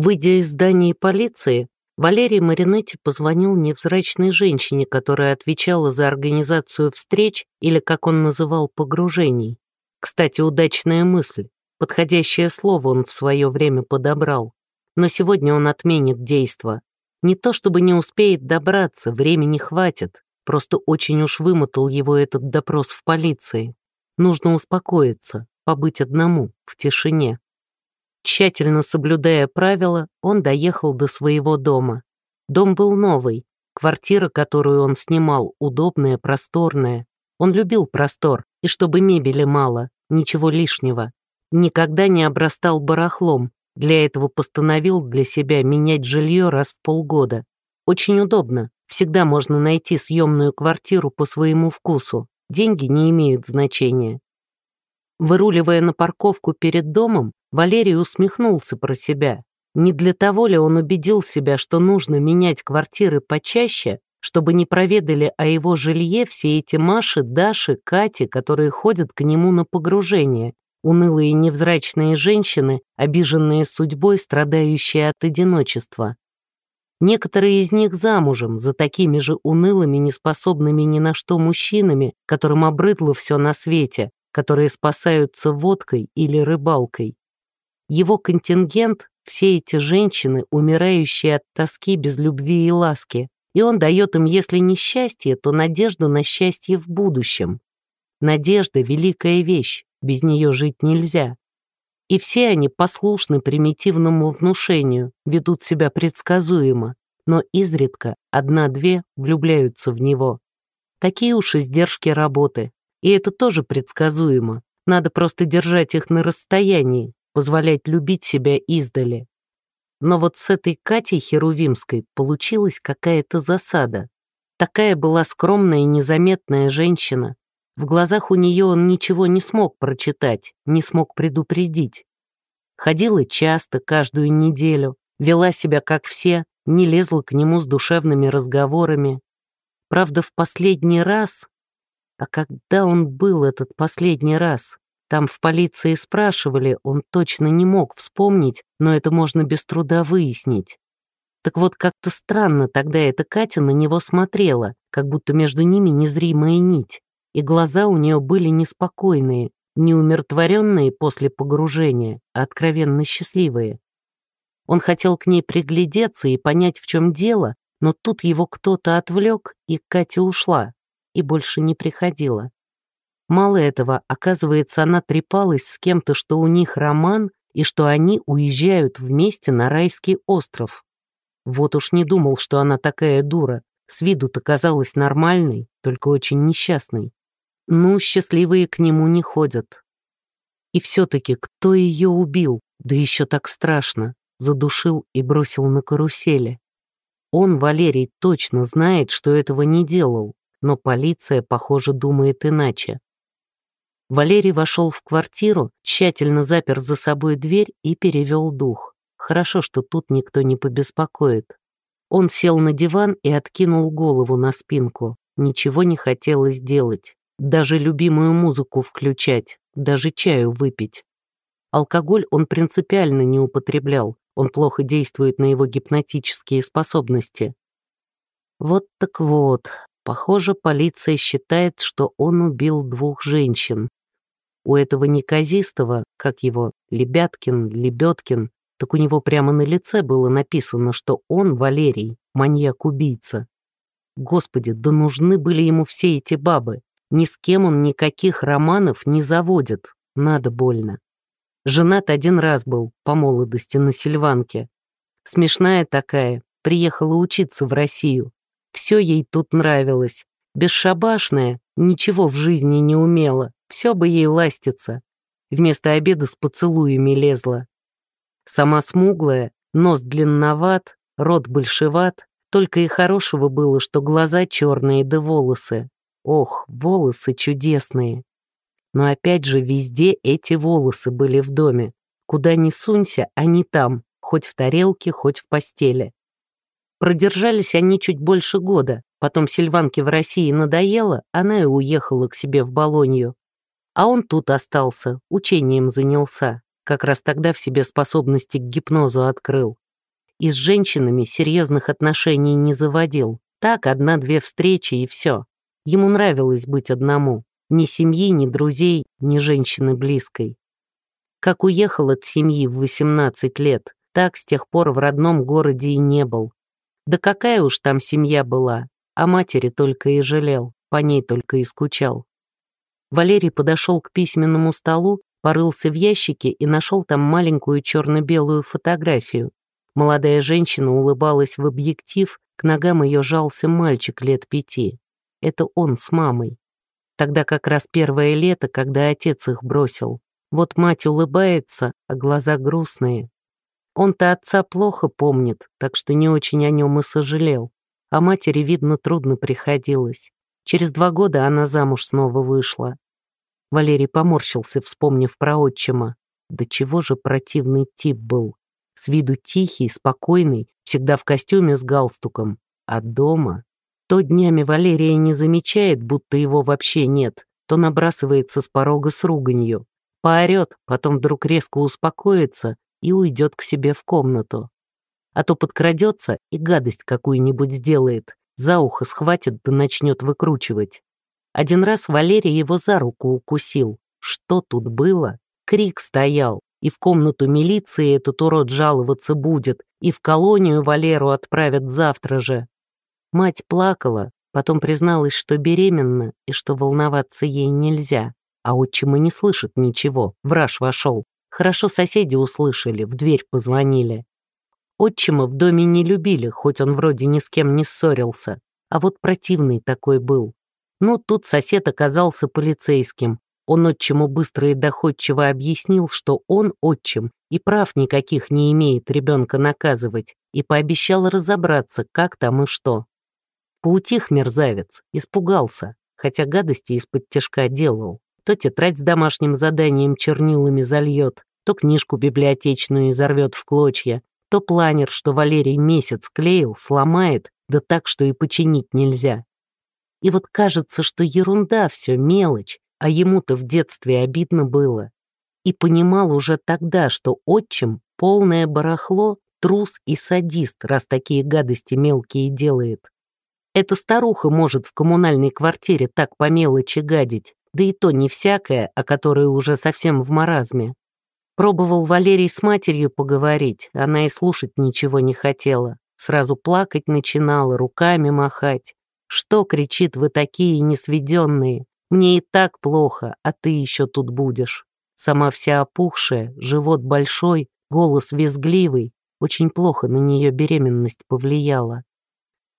Выйдя из здания полиции, Валерий Маринетти позвонил невзрачной женщине, которая отвечала за организацию встреч или, как он называл, погружений. Кстати, удачная мысль. Подходящее слово он в свое время подобрал. Но сегодня он отменит действо. Не то чтобы не успеет добраться, времени хватит. Просто очень уж вымотал его этот допрос в полиции. Нужно успокоиться, побыть одному, в тишине. Тщательно соблюдая правила, он доехал до своего дома. Дом был новый, квартира, которую он снимал, удобная, просторная. Он любил простор, и чтобы мебели мало, ничего лишнего. Никогда не обрастал барахлом, для этого постановил для себя менять жилье раз в полгода. Очень удобно, всегда можно найти съемную квартиру по своему вкусу, деньги не имеют значения. Выруливая на парковку перед домом, Валерий усмехнулся про себя. Не для того ли он убедил себя, что нужно менять квартиры почаще, чтобы не проведали о его жилье все эти Маши, Даши, Кати, которые ходят к нему на погружение, унылые невзрачные женщины, обиженные судьбой, страдающие от одиночества. Некоторые из них замужем за такими же унылыми, неспособными ни на что мужчинами, которым обрыдло все на свете, которые спасаются водкой или рыбалкой. Его контингент — все эти женщины, умирающие от тоски без любви и ласки, и он дает им, если не счастье, то надежду на счастье в будущем. Надежда — великая вещь, без нее жить нельзя. И все они послушны примитивному внушению, ведут себя предсказуемо, но изредка одна-две влюбляются в него. Такие уж издержки работы. И это тоже предсказуемо. Надо просто держать их на расстоянии, позволять любить себя издали. Но вот с этой Катей Херувимской получилась какая-то засада. Такая была скромная и незаметная женщина. В глазах у нее он ничего не смог прочитать, не смог предупредить. Ходила часто, каждую неделю, вела себя как все, не лезла к нему с душевными разговорами. Правда, в последний раз... А когда он был этот последний раз? Там в полиции спрашивали, он точно не мог вспомнить, но это можно без труда выяснить. Так вот, как-то странно тогда эта Катя на него смотрела, как будто между ними незримая нить, и глаза у нее были неспокойные, не умиротворенные после погружения, а откровенно счастливые. Он хотел к ней приглядеться и понять, в чем дело, но тут его кто-то отвлек, и Катя ушла, и больше не приходила. Мало этого, оказывается, она трепалась с кем-то, что у них роман, и что они уезжают вместе на райский остров. Вот уж не думал, что она такая дура. С виду-то казалась нормальной, только очень несчастной. Ну, счастливые к нему не ходят. И все-таки кто ее убил, да еще так страшно, задушил и бросил на карусели? Он, Валерий, точно знает, что этого не делал, но полиция, похоже, думает иначе. Валерий вошел в квартиру, тщательно запер за собой дверь и перевел дух. Хорошо, что тут никто не побеспокоит. Он сел на диван и откинул голову на спинку. Ничего не хотелось делать. Даже любимую музыку включать, даже чаю выпить. Алкоголь он принципиально не употреблял, он плохо действует на его гипнотические способности. Вот так вот, похоже, полиция считает, что он убил двух женщин. У этого неказистого, как его, Лебяткин, Лебедкин, так у него прямо на лице было написано, что он, Валерий, маньяк-убийца. Господи, да нужны были ему все эти бабы. Ни с кем он никаких романов не заводит. Надо больно. Женат один раз был, по молодости, на Сильванке. Смешная такая, приехала учиться в Россию. Все ей тут нравилось. Бесшабашная, ничего в жизни не умела. Все бы ей ластиться. Вместо обеда с поцелуями лезла. Сама смуглая, нос длинноват, рот большеват, только и хорошего было, что глаза черные да волосы. Ох, волосы чудесные. Но опять же, везде эти волосы были в доме. Куда ни сунься, они там, хоть в тарелке, хоть в постели. Продержались они чуть больше года, потом Сильванке в России надоело, она и уехала к себе в Болонью. А он тут остался, учением занялся. Как раз тогда в себе способности к гипнозу открыл. И с женщинами серьезных отношений не заводил. Так, одна-две встречи и все. Ему нравилось быть одному. Ни семьи, ни друзей, ни женщины близкой. Как уехал от семьи в 18 лет, так с тех пор в родном городе и не был. Да какая уж там семья была, о матери только и жалел, по ней только и скучал. Валерий подошел к письменному столу, порылся в ящике и нашел там маленькую черно-белую фотографию. Молодая женщина улыбалась в объектив, к ногам ее жался мальчик лет пяти. Это он с мамой. Тогда как раз первое лето, когда отец их бросил. Вот мать улыбается, а глаза грустные. Он-то отца плохо помнит, так что не очень о нем и сожалел. А матери, видно, трудно приходилось. Через два года она замуж снова вышла. Валерий поморщился, вспомнив про отчима. Да чего же противный тип был. С виду тихий, спокойный, всегда в костюме с галстуком. А дома? То днями Валерия не замечает, будто его вообще нет, то набрасывается с порога с руганью поорет, потом вдруг резко успокоится и уйдет к себе в комнату. А то подкрадется и гадость какую-нибудь сделает, за ухо схватит да начнет выкручивать. Один раз Валерий его за руку укусил. Что тут было? Крик стоял, и в комнату милиции этот урод жаловаться будет, и в колонию Валеру отправят завтра же. Мать плакала, потом призналась, что беременна и что волноваться ей нельзя. А отчим и не слышит ничего, враж вошел. Хорошо соседи услышали, в дверь позвонили. Отчима в доме не любили, хоть он вроде ни с кем не ссорился. А вот противный такой был. Но тут сосед оказался полицейским. Он отчиму быстро и доходчиво объяснил, что он, отчим, и прав никаких не имеет ребенка наказывать, и пообещал разобраться, как там и что. Поутих мерзавец, испугался, хотя гадости из-под тяжка делал. То тетрадь с домашним заданием чернилами зальет, то книжку библиотечную изорвет в клочья, то планер, что Валерий месяц клеил, сломает, да так, что и починить нельзя. И вот кажется, что ерунда все, мелочь, а ему-то в детстве обидно было. И понимал уже тогда, что отчим — полное барахло, трус и садист, раз такие гадости мелкие делает. Эта старуха может в коммунальной квартире так по мелочи гадить, да и то не всякое, а которое уже совсем в маразме. Пробовал Валерий с матерью поговорить, она и слушать ничего не хотела. Сразу плакать начинала, руками махать. «Что, — кричит, — вы такие несведенные? Мне и так плохо, а ты еще тут будешь». Сама вся опухшая, живот большой, голос визгливый. Очень плохо на нее беременность повлияла.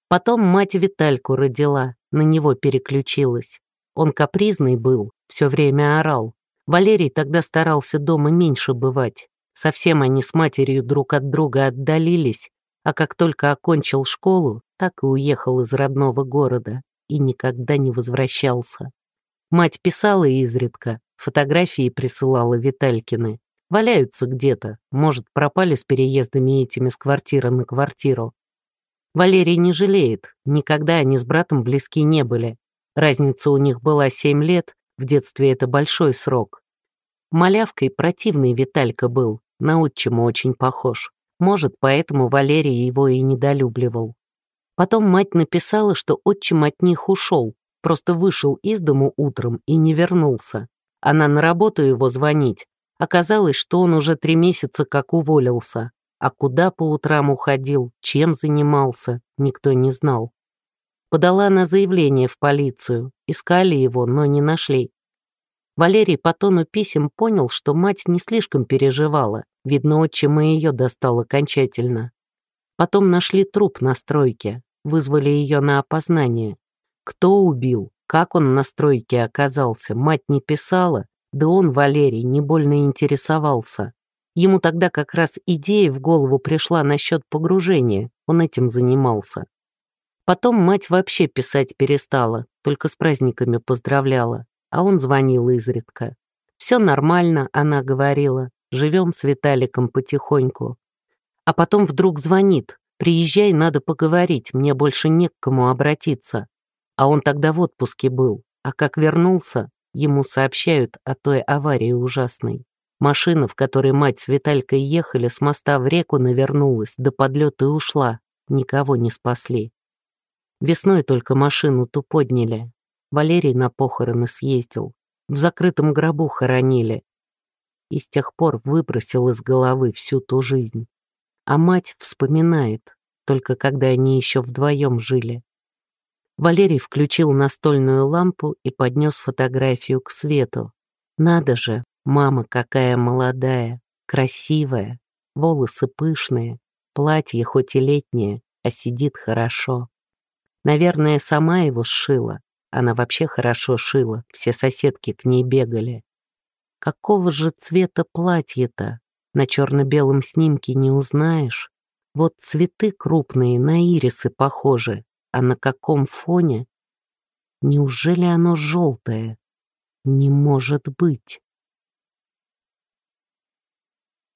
Потом мать Витальку родила, на него переключилась. Он капризный был, все время орал. Валерий тогда старался дома меньше бывать. Совсем они с матерью друг от друга отдалились, а как только окончил школу, так и уехал из родного города и никогда не возвращался. Мать писала изредка, фотографии присылала Виталькины. Валяются где-то, может, пропали с переездами этими с квартиры на квартиру. Валерий не жалеет, никогда они с братом близки не были, Разница у них была семь лет, в детстве это большой срок. Малявкой противный Виталька был, на отчима очень похож. Может, поэтому Валерий его и недолюбливал. Потом мать написала, что отчим от них ушел, просто вышел из дому утром и не вернулся. Она на работу его звонить. Оказалось, что он уже три месяца как уволился. А куда по утрам уходил, чем занимался, никто не знал. Подала на заявление в полицию. Искали его, но не нашли. Валерий по тону писем понял, что мать не слишком переживала. Видно, отчима ее достал окончательно. Потом нашли труп на стройке, вызвали ее на опознание. Кто убил, как он на стройке оказался, мать не писала, да он, Валерий, не больно интересовался. Ему тогда как раз идея в голову пришла насчет погружения, он этим занимался. Потом мать вообще писать перестала, только с праздниками поздравляла, а он звонил изредка. «Все нормально», — она говорила, «живем с Виталиком потихоньку». А потом вдруг звонит, «Приезжай, надо поговорить, мне больше не к кому обратиться». А он тогда в отпуске был, а как вернулся, ему сообщают о той аварии ужасной. Машина, в которой мать с Виталькой ехали, с моста в реку навернулась, до подлета и ушла. Никого не спасли. Весной только машину ту подняли. Валерий на похороны съездил. В закрытом гробу хоронили. И с тех пор выбросил из головы всю ту жизнь. А мать вспоминает, только когда они еще вдвоем жили. Валерий включил настольную лампу и поднес фотографию к свету. Надо же, Мама какая молодая, красивая, волосы пышные, платье хоть и летнее, а сидит хорошо. Наверное, сама его сшила. Она вообще хорошо шила, все соседки к ней бегали. Какого же цвета платье-то? На черно-белом снимке не узнаешь. Вот цветы крупные на ирисы похожи, а на каком фоне? Неужели оно желтое? Не может быть.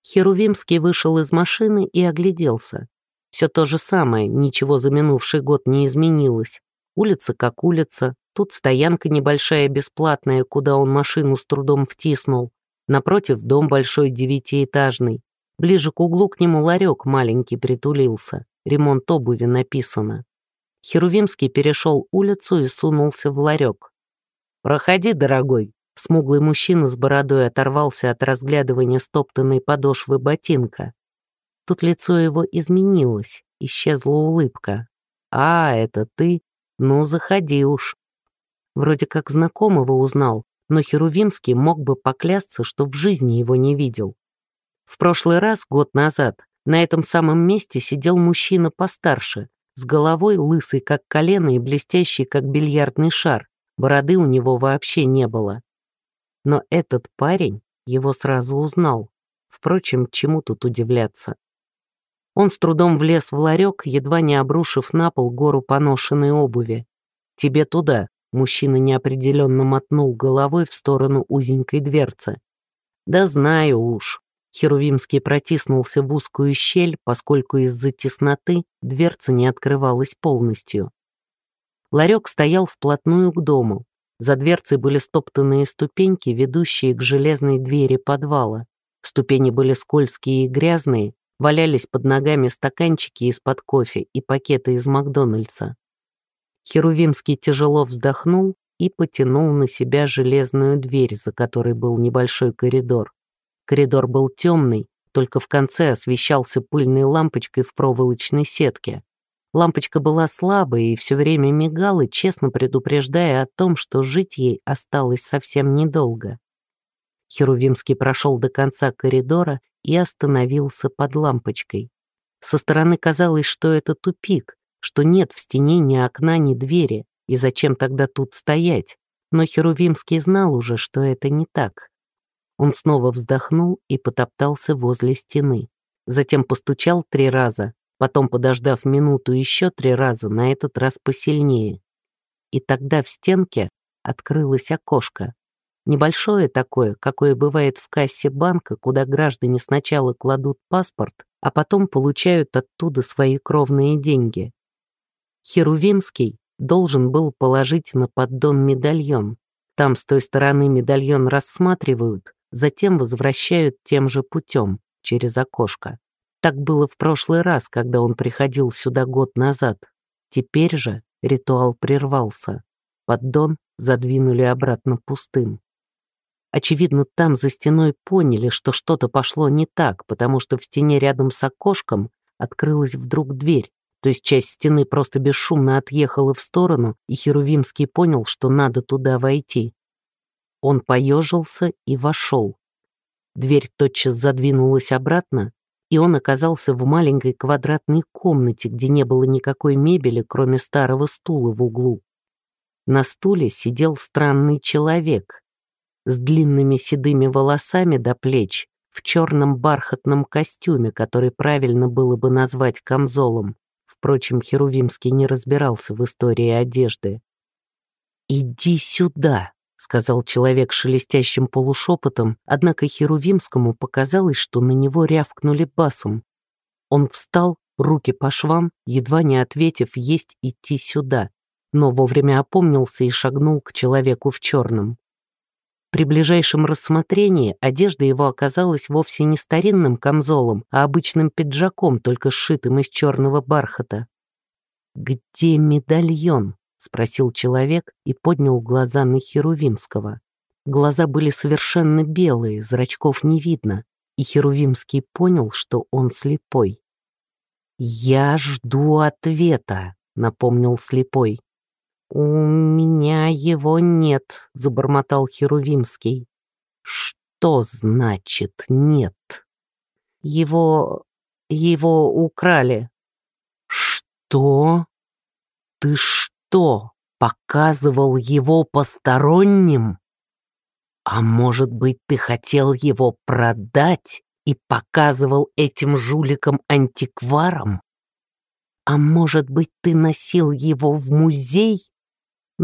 Херувимский вышел из машины и огляделся. Все то же самое, ничего за минувший год не изменилось. Улица как улица, тут стоянка небольшая бесплатная, куда он машину с трудом втиснул. Напротив дом большой девятиэтажный. Ближе к углу к нему ларек маленький притулился. Ремонт обуви написано. Херувимский перешел улицу и сунулся в ларек. «Проходи, дорогой», Смуглый мужчина с бородой оторвался от разглядывания стоптанной подошвы ботинка. Тут лицо его изменилось, исчезла улыбка. «А, это ты? Ну, заходи уж». Вроде как знакомого узнал, но Херувимский мог бы поклясться, что в жизни его не видел. В прошлый раз, год назад, на этом самом месте сидел мужчина постарше, с головой лысый как колено и блестящий как бильярдный шар. Бороды у него вообще не было. Но этот парень его сразу узнал. Впрочем, чему тут удивляться? Он с трудом влез в ларек, едва не обрушив на пол гору поношенной обуви. «Тебе туда», — мужчина неопределенно мотнул головой в сторону узенькой дверцы. «Да знаю уж». Херувимский протиснулся в узкую щель, поскольку из-за тесноты дверца не открывалась полностью. Ларек стоял вплотную к дому. За дверцей были стоптанные ступеньки, ведущие к железной двери подвала. Ступени были скользкие и грязные, валялись под ногами стаканчики из-под кофе и пакеты из Макдональдса. Херувимский тяжело вздохнул и потянул на себя железную дверь, за которой был небольшой коридор. Коридор был темный, только в конце освещался пыльной лампочкой в проволочной сетке. Лампочка была слабой и все время мигала, честно предупреждая о том, что жить ей осталось совсем недолго. Херувимский прошел до конца коридора и остановился под лампочкой. Со стороны казалось, что это тупик, что нет в стене ни окна, ни двери, и зачем тогда тут стоять? Но Херувимский знал уже, что это не так. Он снова вздохнул и потоптался возле стены. Затем постучал три раза, потом, подождав минуту еще три раза, на этот раз посильнее. И тогда в стенке открылось окошко. Небольшое такое, какое бывает в кассе банка, куда граждане сначала кладут паспорт, а потом получают оттуда свои кровные деньги. Херувимский должен был положить на поддон медальон. Там с той стороны медальон рассматривают, затем возвращают тем же путем, через окошко. Так было в прошлый раз, когда он приходил сюда год назад. Теперь же ритуал прервался. Поддон задвинули обратно пустым. Очевидно, там за стеной поняли, что что-то пошло не так, потому что в стене рядом с окошком открылась вдруг дверь, то есть часть стены просто бесшумно отъехала в сторону, и Херувимский понял, что надо туда войти. Он поежился и вошел. Дверь тотчас задвинулась обратно, и он оказался в маленькой квадратной комнате, где не было никакой мебели, кроме старого стула в углу. На стуле сидел странный человек с длинными седыми волосами до плеч, в черном бархатном костюме, который правильно было бы назвать камзолом. Впрочем, Херувимский не разбирался в истории одежды. «Иди сюда!» сказал человек шелестящим полушепотом, однако Херувимскому показалось, что на него рявкнули басом. Он встал, руки по швам, едва не ответив «есть идти сюда», но вовремя опомнился и шагнул к человеку в черном. При ближайшем рассмотрении одежда его оказалась вовсе не старинным камзолом, а обычным пиджаком, только сшитым из черного бархата. «Где медальон?» — спросил человек и поднял глаза на Херувимского. Глаза были совершенно белые, зрачков не видно, и Херувимский понял, что он слепой. «Я жду ответа», — напомнил слепой. «У меня его нет», — забормотал Херувимский. «Что значит нет?» «Его... его украли». «Что? Ты что, показывал его посторонним?» «А может быть, ты хотел его продать и показывал этим жуликам-антикварам? А может быть, ты носил его в музей?»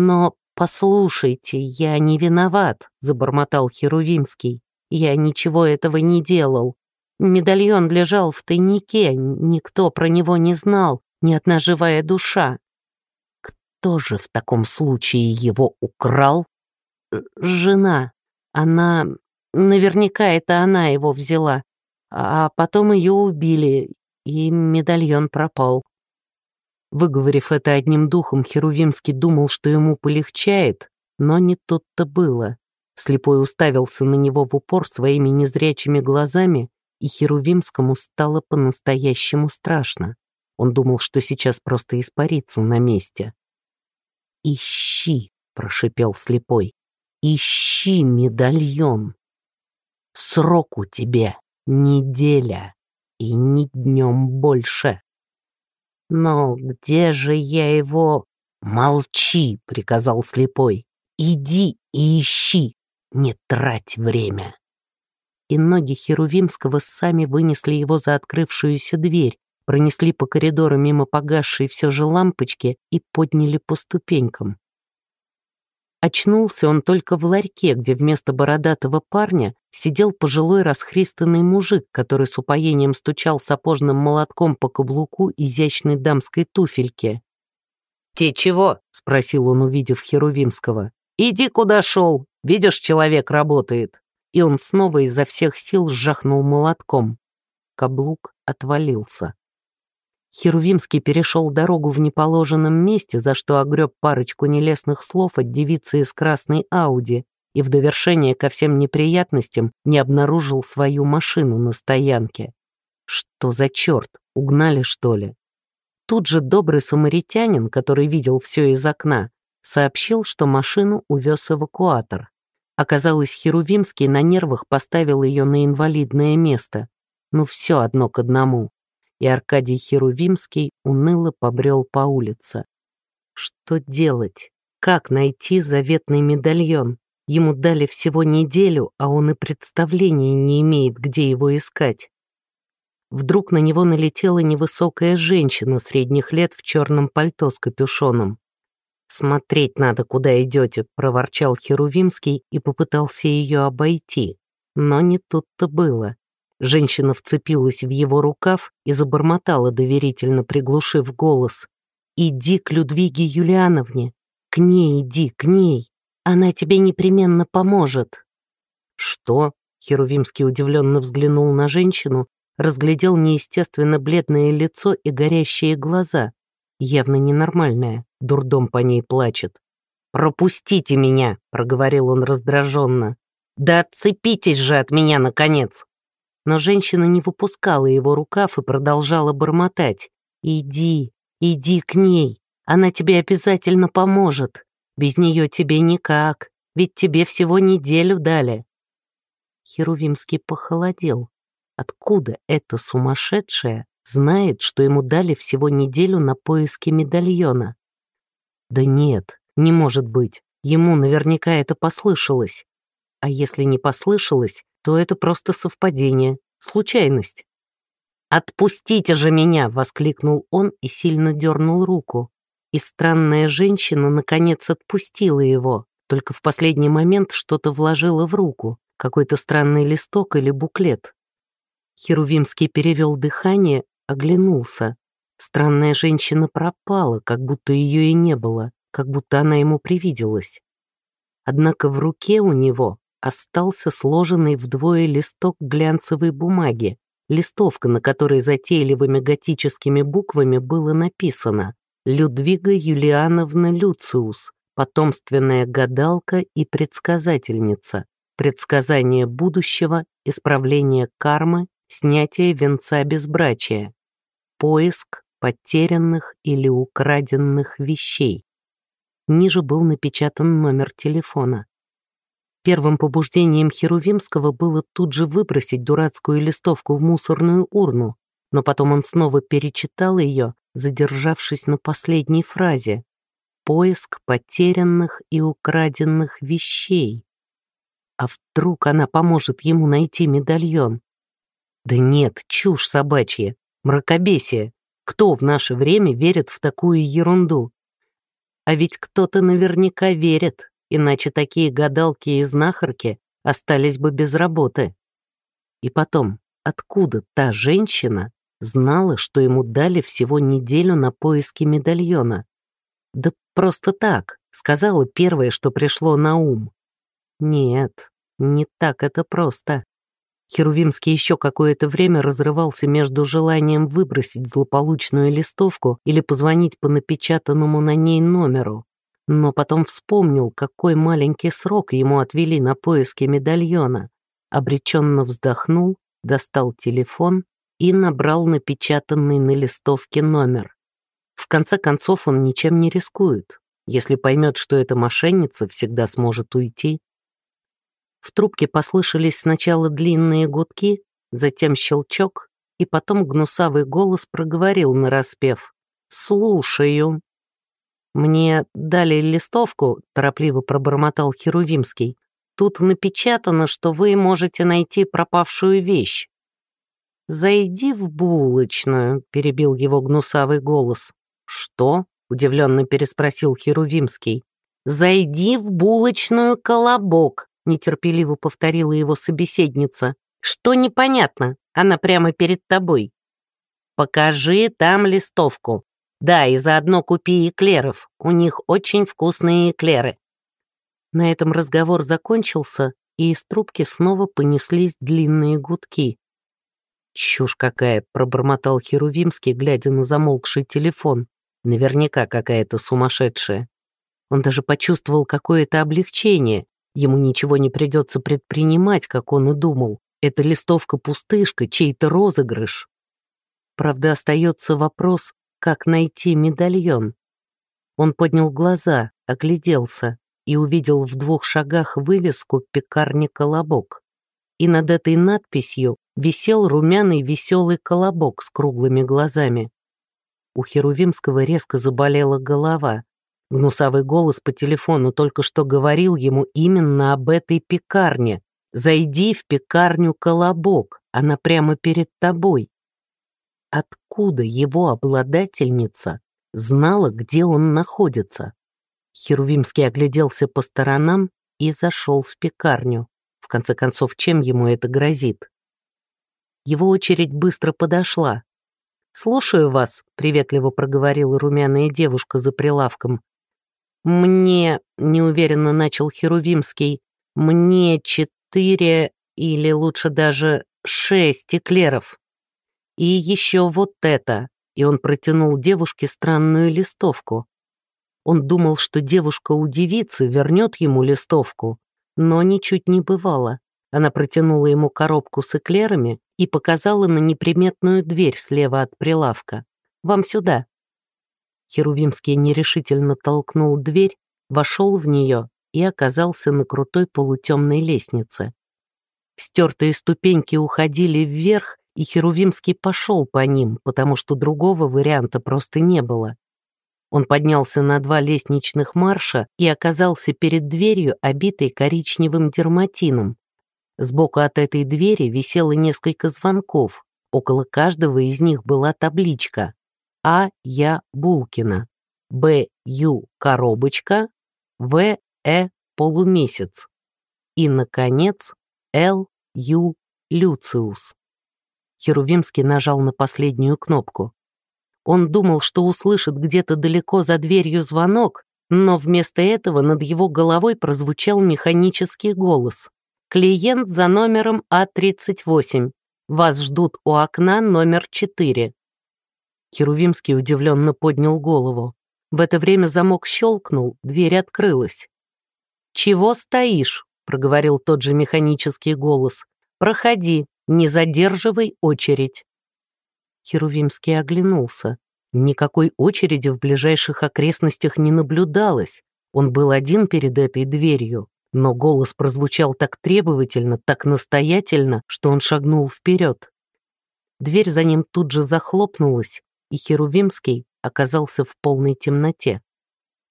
«Но послушайте, я не виноват», — забормотал Херувимский. «Я ничего этого не делал. Медальон лежал в тайнике, никто про него не знал, ни одна живая душа. Кто же в таком случае его украл? Жена. Она... Наверняка это она его взяла. А потом ее убили, и медальон пропал. Выговорив это одним духом, Херувимский думал, что ему полегчает, но не тут-то было. Слепой уставился на него в упор своими незрячими глазами, и Херувимскому стало по-настоящему страшно. Он думал, что сейчас просто испарится на месте. «Ищи», — прошипел слепой, — «ищи медальон. Срок у тебя неделя и ни днем больше». «Но где же я его...» «Молчи!» — приказал слепой. «Иди и ищи, не трать время!» И ноги Херувимского сами вынесли его за открывшуюся дверь, пронесли по коридору мимо погасшей все же лампочки и подняли по ступенькам. Очнулся он только в ларьке, где вместо бородатого парня сидел пожилой расхристанный мужик, который с упоением стучал сапожным молотком по каблуку изящной дамской туфельки. «Те чего?» — спросил он, увидев Херувимского. «Иди, куда шел. Видишь, человек работает». И он снова изо всех сил сжахнул молотком. Каблук отвалился. Херувимский перешел дорогу в неположенном месте, за что огреб парочку нелестных слов от девицы из красной Ауди и в довершение ко всем неприятностям не обнаружил свою машину на стоянке. Что за черт, угнали что ли? Тут же добрый самаритянин, который видел все из окна, сообщил, что машину увез эвакуатор. Оказалось, Херувимский на нервах поставил ее на инвалидное место. Ну все одно к одному и Аркадий Херувимский уныло побрел по улице. Что делать? Как найти заветный медальон? Ему дали всего неделю, а он и представления не имеет, где его искать. Вдруг на него налетела невысокая женщина средних лет в черном пальто с капюшоном. «Смотреть надо, куда идете», — проворчал Херувимский и попытался ее обойти. Но не тут-то было. Женщина вцепилась в его рукав и забормотала доверительно, приглушив голос. «Иди к Людвиге Юлиановне. К ней иди, к ней. Она тебе непременно поможет». «Что?» — Херувимский удивленно взглянул на женщину, разглядел неестественно бледное лицо и горящие глаза. Явно ненормальное, дурдом по ней плачет. «Пропустите меня!» — проговорил он раздраженно. «Да отцепитесь же от меня, наконец!» Но женщина не выпускала его рукав и продолжала бормотать. «Иди, иди к ней, она тебе обязательно поможет. Без нее тебе никак, ведь тебе всего неделю дали». Херувимский похолодел. Откуда эта сумасшедшая знает, что ему дали всего неделю на поиски медальона? Да нет, не может быть, ему наверняка это послышалось. А если не послышалось, то это просто совпадение, случайность. «Отпустите же меня!» — воскликнул он и сильно дернул руку. И странная женщина, наконец, отпустила его, только в последний момент что-то вложила в руку, какой-то странный листок или буклет. Херувимский перевел дыхание, оглянулся. Странная женщина пропала, как будто ее и не было, как будто она ему привиделась. Однако в руке у него остался сложенный вдвое листок глянцевой бумаги, листовка, на которой затейливыми готическими буквами было написано «Людвига Юлиановна Люциус, потомственная гадалка и предсказательница, предсказание будущего, исправление кармы, снятие венца безбрачия, поиск потерянных или украденных вещей». Ниже был напечатан номер телефона. Первым побуждением Херувимского было тут же выбросить дурацкую листовку в мусорную урну, но потом он снова перечитал ее, задержавшись на последней фразе «Поиск потерянных и украденных вещей». А вдруг она поможет ему найти медальон? Да нет, чушь собачья, мракобесие. Кто в наше время верит в такую ерунду? А ведь кто-то наверняка верит, иначе такие гадалки и знахарки остались бы без работы. И потом, откуда та женщина знала, что ему дали всего неделю на поиски медальона? Да просто так, сказала первое, что пришло на ум. Нет, не так это просто. Херувимский еще какое-то время разрывался между желанием выбросить злополучную листовку или позвонить по напечатанному на ней номеру но потом вспомнил, какой маленький срок ему отвели на поиски медальона. Обреченно вздохнул, достал телефон и набрал напечатанный на листовке номер. В конце концов, он ничем не рискует. Если поймет, что это мошенница, всегда сможет уйти. В трубке послышались сначала длинные гудки, затем щелчок, и потом гнусавый голос проговорил нараспев «Слушаю». «Мне дали листовку», — торопливо пробормотал Херувимский. «Тут напечатано, что вы можете найти пропавшую вещь». «Зайди в булочную», — перебил его гнусавый голос. «Что?» — удивленно переспросил Херувимский. «Зайди в булочную колобок», — нетерпеливо повторила его собеседница. «Что непонятно? Она прямо перед тобой». «Покажи там листовку», да, и заодно купи эклеров. У них очень вкусные эклеры. На этом разговор закончился, и из трубки снова понеслись длинные гудки. «Чушь какая!» — пробормотал Херувимский, глядя на замолкший телефон. «Наверняка какая-то сумасшедшая». Он даже почувствовал какое-то облегчение. Ему ничего не придется предпринимать, как он и думал. Это листовка-пустышка, чей-то розыгрыш. Правда, остается вопрос, как найти медальон. Он поднял глаза, огляделся и увидел в двух шагах вывеску «Пекарня Колобок». И над этой надписью висел румяный веселый колобок с круглыми глазами. У Херувимского резко заболела голова. Гнусавый голос по телефону только что говорил ему именно об этой пекарне. «Зайди в пекарню Колобок, она прямо перед тобой» откуда его обладательница знала, где он находится. Херувимский огляделся по сторонам и зашел в пекарню. В конце концов, чем ему это грозит? Его очередь быстро подошла. «Слушаю вас», — приветливо проговорила румяная девушка за прилавком. «Мне», — неуверенно начал Херувимский, «мне четыре или лучше даже шесть эклеров». И еще вот это. И он протянул девушке странную листовку. Он думал, что девушка удивится, вернет ему листовку, но ничуть не бывало. Она протянула ему коробку с эклерами и показала на неприметную дверь слева от прилавка. «Вам сюда». Херувимский нерешительно толкнул дверь, вошел в нее и оказался на крутой полутемной лестнице. Стертые ступеньки уходили вверх, и Херувимский пошел по ним, потому что другого варианта просто не было. Он поднялся на два лестничных марша и оказался перед дверью, обитой коричневым дерматином. Сбоку от этой двери висело несколько звонков. Около каждого из них была табличка А. Я. Булкина, Б. Ю. Коробочка, В. Э. Полумесяц и, наконец, Л. Ю. Люциус. Херувимский нажал на последнюю кнопку. Он думал, что услышит где-то далеко за дверью звонок, но вместо этого над его головой прозвучал механический голос. Клиент за номером А38. Вас ждут у окна номер 4». Херувимский удивленно поднял голову. В это время замок щелкнул, дверь открылась. «Чего стоишь?» — проговорил тот же механический голос. «Проходи, не задерживай очередь». Херувимский оглянулся. Никакой очереди в ближайших окрестностях не наблюдалось. Он был один перед этой дверью, но голос прозвучал так требовательно, так настоятельно, что он шагнул вперед. Дверь за ним тут же захлопнулась, и Херувимский оказался в полной темноте.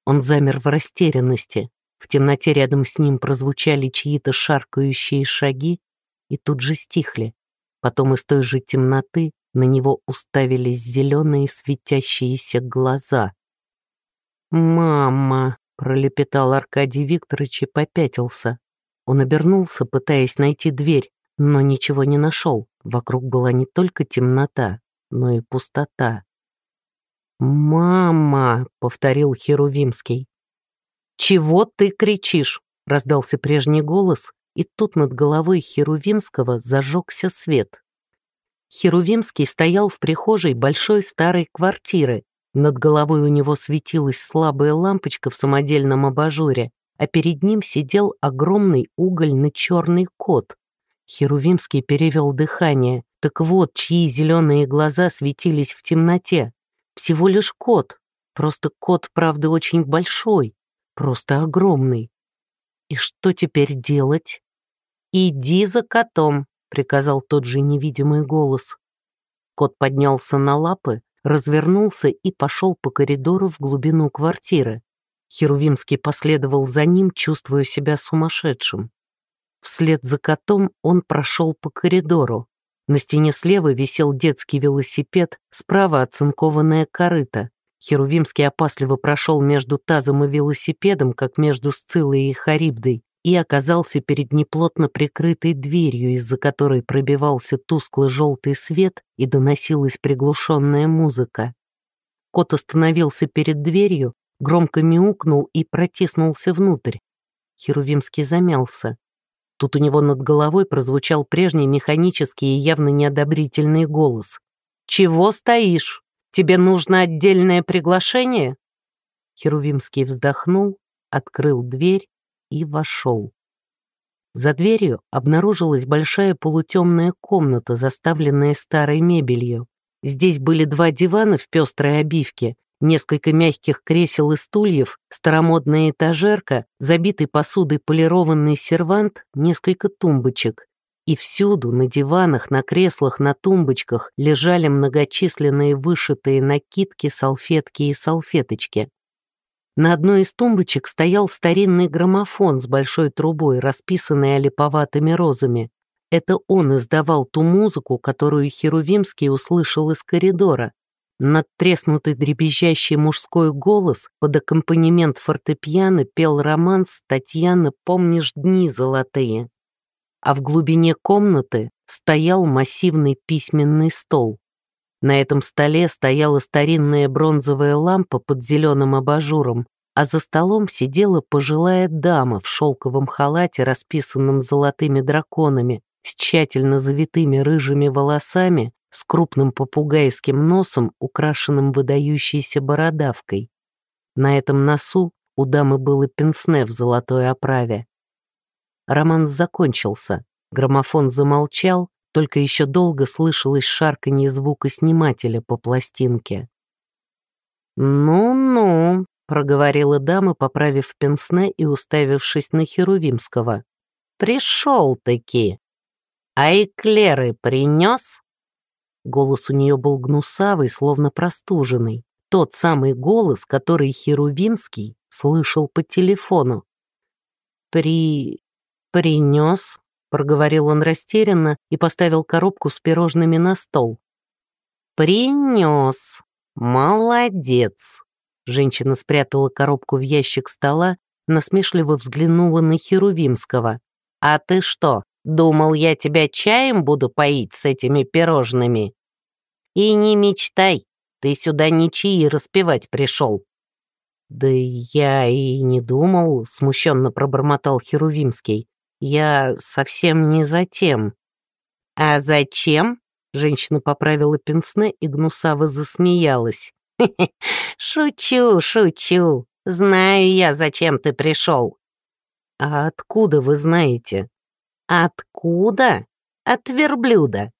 Он замер в растерянности. В темноте рядом с ним прозвучали чьи-то шаркающие шаги и тут же стихли. Потом из той же темноты на него уставились зеленые светящиеся глаза. «Мама!» — пролепетал Аркадий Викторович и попятился. Он обернулся, пытаясь найти дверь, но ничего не нашел. Вокруг была не только темнота, но и пустота. «Мама!» — повторил Херувимский. «Чего ты кричишь?» — раздался прежний голос, и тут над головой Херувимского зажегся свет. Херувимский стоял в прихожей большой старой квартиры. Над головой у него светилась слабая лампочка в самодельном абажуре, а перед ним сидел огромный угольно-черный кот. Херувимский перевел дыхание. Так вот, чьи зеленые глаза светились в темноте. Всего лишь кот. Просто кот, правда, очень большой. Просто огромный. И что теперь делать? «Иди за котом», — приказал тот же невидимый голос. Кот поднялся на лапы, развернулся и пошел по коридору в глубину квартиры. Херувимский последовал за ним, чувствуя себя сумасшедшим. Вслед за котом он прошел по коридору. На стене слева висел детский велосипед, справа оцинкованная корыта. Херувимский опасливо прошел между тазом и велосипедом, как между Сциллой и Харибдой, и оказался перед неплотно прикрытой дверью, из-за которой пробивался тусклый желтый свет и доносилась приглушенная музыка. Кот остановился перед дверью, громко мяукнул и протиснулся внутрь. Херувимский замялся. Тут у него над головой прозвучал прежний механический и явно неодобрительный голос. «Чего стоишь? Тебе нужно отдельное приглашение?» Херувимский вздохнул, открыл дверь и вошел. За дверью обнаружилась большая полутемная комната, заставленная старой мебелью. Здесь были два дивана в пестрой обивке, несколько мягких кресел и стульев, старомодная этажерка, забитый посудой полированный сервант, несколько тумбочек. И всюду, на диванах, на креслах, на тумбочках, лежали многочисленные вышитые накидки, салфетки и салфеточки. На одной из тумбочек стоял старинный граммофон с большой трубой, расписанный олиповатыми розами. Это он издавал ту музыку, которую Херувимский услышал из коридора. Надтреснутый дребезжащий мужской голос под аккомпанемент фортепиано пел романс Татьяны «Помнишь дни золотые». А в глубине комнаты стоял массивный письменный стол. На этом столе стояла старинная бронзовая лампа под зеленым абажуром, а за столом сидела пожилая дама в шелковом халате, расписанном золотыми драконами, с тщательно завитыми рыжими волосами с крупным попугайским носом, украшенным выдающейся бородавкой. На этом носу у дамы было пенсне в золотой оправе. Роман закончился, граммофон замолчал, только еще долго слышалось шарканье звукоснимателя по пластинке. «Ну-ну», — проговорила дама, поправив пенсне и уставившись на Херувимского. «Пришел-таки. А эклеры принес?» Голос у нее был гнусавый, словно простуженный. Тот самый голос, который Херувимский слышал по телефону. «При... принес?» — проговорил он растерянно и поставил коробку с пирожными на стол. «Принес! Молодец!» Женщина спрятала коробку в ящик стола, насмешливо взглянула на Херувимского. «А ты что, думал, я тебя чаем буду поить с этими пирожными?» И не мечтай, ты сюда ничьи распевать пришел. Да я и не думал, смущенно пробормотал Херувимский. Я совсем не затем». «А зачем?» — женщина поправила пенсне и гнусаво засмеялась. «Шучу, шучу. Знаю я, зачем ты пришел». «А откуда вы знаете?» «Откуда? От верблюда.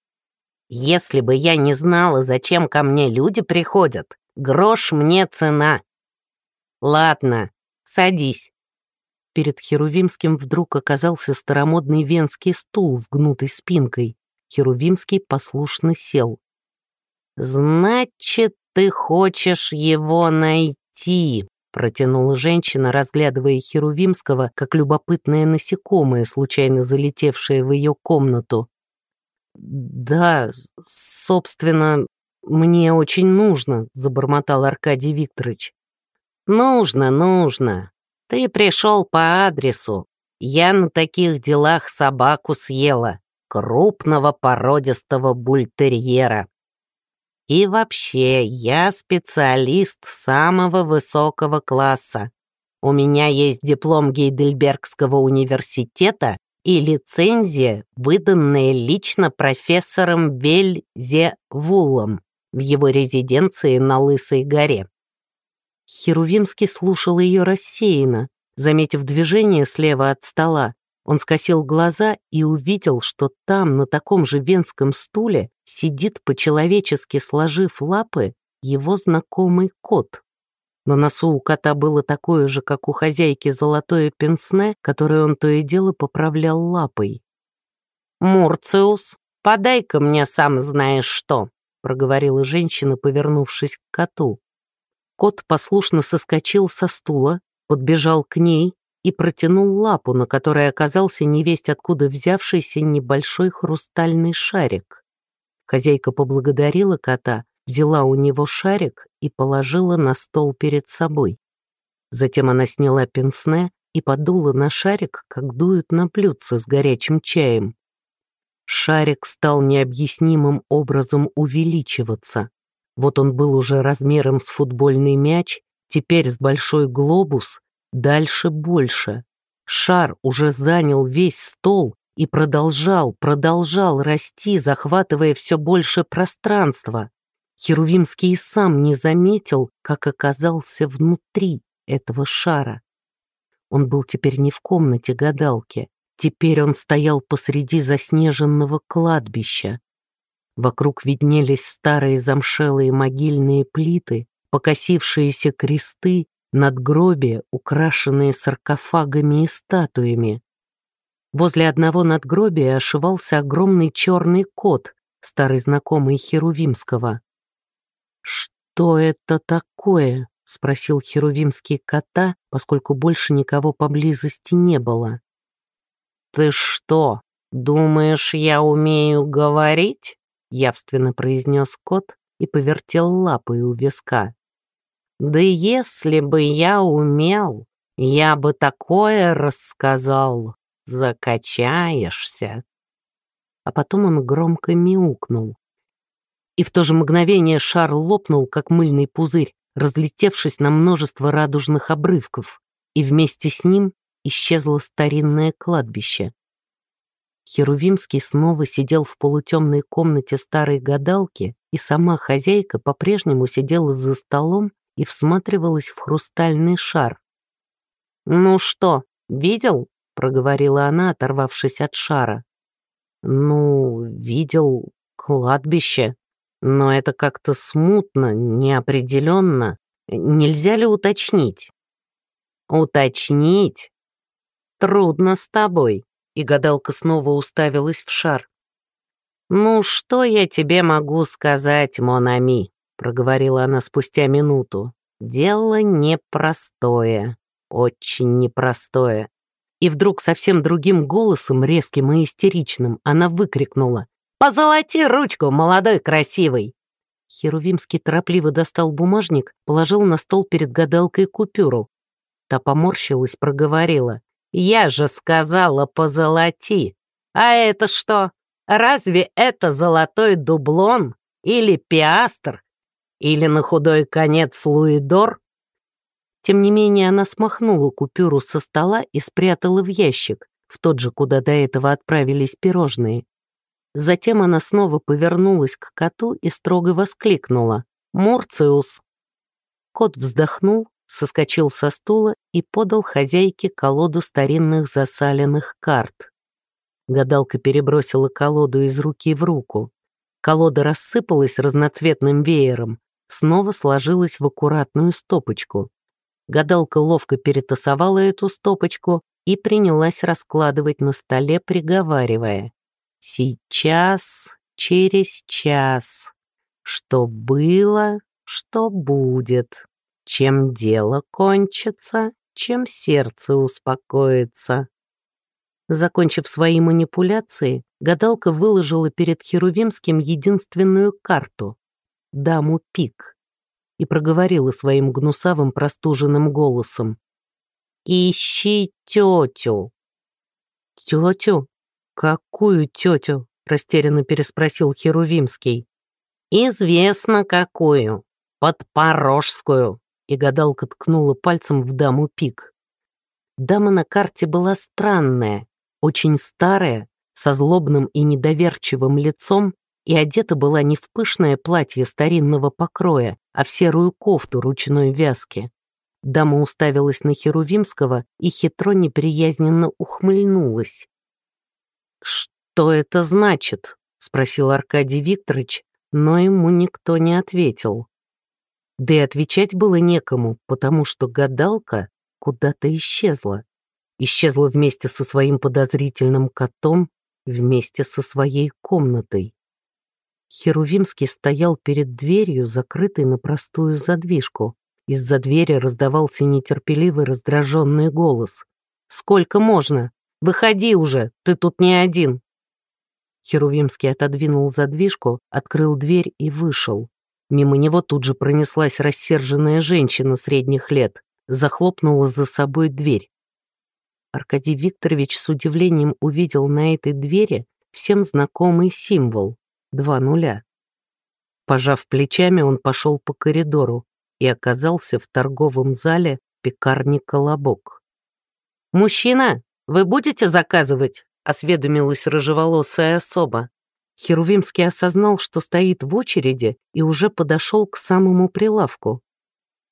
Если бы я не знала, зачем ко мне люди приходят, грош мне цена. Ладно, садись». Перед Херувимским вдруг оказался старомодный венский стул с гнутой спинкой. Херувимский послушно сел. «Значит, ты хочешь его найти?» протянула женщина, разглядывая Херувимского, как любопытное насекомое, случайно залетевшее в ее комнату. «Да, собственно, мне очень нужно», — забормотал Аркадий Викторович. «Нужно, нужно. Ты пришел по адресу. Я на таких делах собаку съела, крупного породистого бультерьера. И вообще, я специалист самого высокого класса. У меня есть диплом Гейдельбергского университета и лицензия, выданная лично профессором Вельзевулом в его резиденции на Лысой горе. Херувимский слушал ее рассеянно, заметив движение слева от стола. Он скосил глаза и увидел, что там, на таком же венском стуле, сидит по-человечески сложив лапы его знакомый кот. На носу у кота было такое же, как у хозяйки, золотое пенсне, которое он то и дело поправлял лапой. «Мурциус, подай-ка мне сам знаешь что», — проговорила женщина, повернувшись к коту. Кот послушно соскочил со стула, подбежал к ней и протянул лапу, на которой оказался невесть откуда взявшийся небольшой хрустальный шарик. Хозяйка поблагодарила кота, взяла у него шарик и положила на стол перед собой. Затем она сняла пенсне и подула на шарик, как дуют на блюдце с горячим чаем. Шарик стал необъяснимым образом увеличиваться. Вот он был уже размером с футбольный мяч, теперь с большой глобус, Дальше больше. Шар уже занял весь стол и продолжал, продолжал расти, захватывая все больше пространства. Херувимский и сам не заметил, как оказался внутри этого шара. Он был теперь не в комнате гадалки, теперь он стоял посреди заснеженного кладбища. Вокруг виднелись старые замшелые могильные плиты, покосившиеся кресты надгробия, украшенные саркофагами и статуями. Возле одного надгробия ошивался огромный черный кот, старый знакомый Херувимского. «Что это такое?» — спросил Херувимский кота, поскольку больше никого поблизости не было. «Ты что, думаешь, я умею говорить?» — явственно произнес кот и повертел лапой у виска. Да если бы я умел, я бы такое рассказал, закачаешься. А потом он громко мяукнул. И в то же мгновение шар лопнул, как мыльный пузырь, разлетевшись на множество радужных обрывков, и вместе с ним исчезло старинное кладбище. Херувимский снова сидел в полутемной комнате старой гадалки, и сама хозяйка по-прежнему сидела за столом и всматривалась в хрустальный шар. «Ну что, видел?» — проговорила она, оторвавшись от шара. «Ну, видел кладбище, но это как-то смутно, неопределенно. Нельзя ли уточнить?» «Уточнить? Трудно с тобой», — и гадалка снова уставилась в шар. «Ну, что я тебе могу сказать, Монами?» проговорила она спустя минуту. «Дело непростое, очень непростое». И вдруг совсем другим голосом, резким и истеричным, она выкрикнула. «Позолоти ручку, молодой красивый!» Херувимский торопливо достал бумажник, положил на стол перед гадалкой купюру. Та поморщилась, проговорила. «Я же сказала, позолоти! А это что? Разве это золотой дублон или пиастр или на худой конец Луидор? Тем не менее, она смахнула купюру со стола и спрятала в ящик, в тот же, куда до этого отправились пирожные. Затем она снова повернулась к коту и строго воскликнула «Мурциус!». Кот вздохнул, соскочил со стула и подал хозяйке колоду старинных засаленных карт. Гадалка перебросила колоду из руки в руку. Колода рассыпалась разноцветным веером, снова сложилась в аккуратную стопочку. Гадалка ловко перетасовала эту стопочку и принялась раскладывать на столе, приговаривая. «Сейчас, через час. Что было, что будет. Чем дело кончится, чем сердце успокоится». Закончив свои манипуляции, гадалка выложила перед Херувимским единственную карту — даму пик, и проговорила своим гнусавым простуженным голосом. «Ищи тетю». «Тетю? Какую тетю?» — растерянно переспросил Херувимский. «Известно какую. Подпорожскую». И гадалка ткнула пальцем в даму пик. Дама на карте была странная, очень старая, со злобным и недоверчивым лицом, и одета была не в пышное платье старинного покроя, а в серую кофту ручной вязки. Дама уставилась на Херувимского и хитро неприязненно ухмыльнулась. «Что это значит?» — спросил Аркадий Викторович, но ему никто не ответил. Да и отвечать было некому, потому что гадалка куда-то исчезла исчезла вместе со своим подозрительным котом, вместе со своей комнатой. Херувимский стоял перед дверью, закрытой на простую задвижку. Из-за двери раздавался нетерпеливый раздраженный голос. «Сколько можно? Выходи уже, ты тут не один!» Херувимский отодвинул задвижку, открыл дверь и вышел. Мимо него тут же пронеслась рассерженная женщина средних лет, захлопнула за собой дверь. Аркадий Викторович с удивлением увидел на этой двери всем знакомый символ — два нуля. Пожав плечами, он пошел по коридору и оказался в торговом зале пекарни «Колобок». «Мужчина, вы будете заказывать?» — осведомилась рыжеволосая особа. Херувимский осознал, что стоит в очереди и уже подошел к самому прилавку.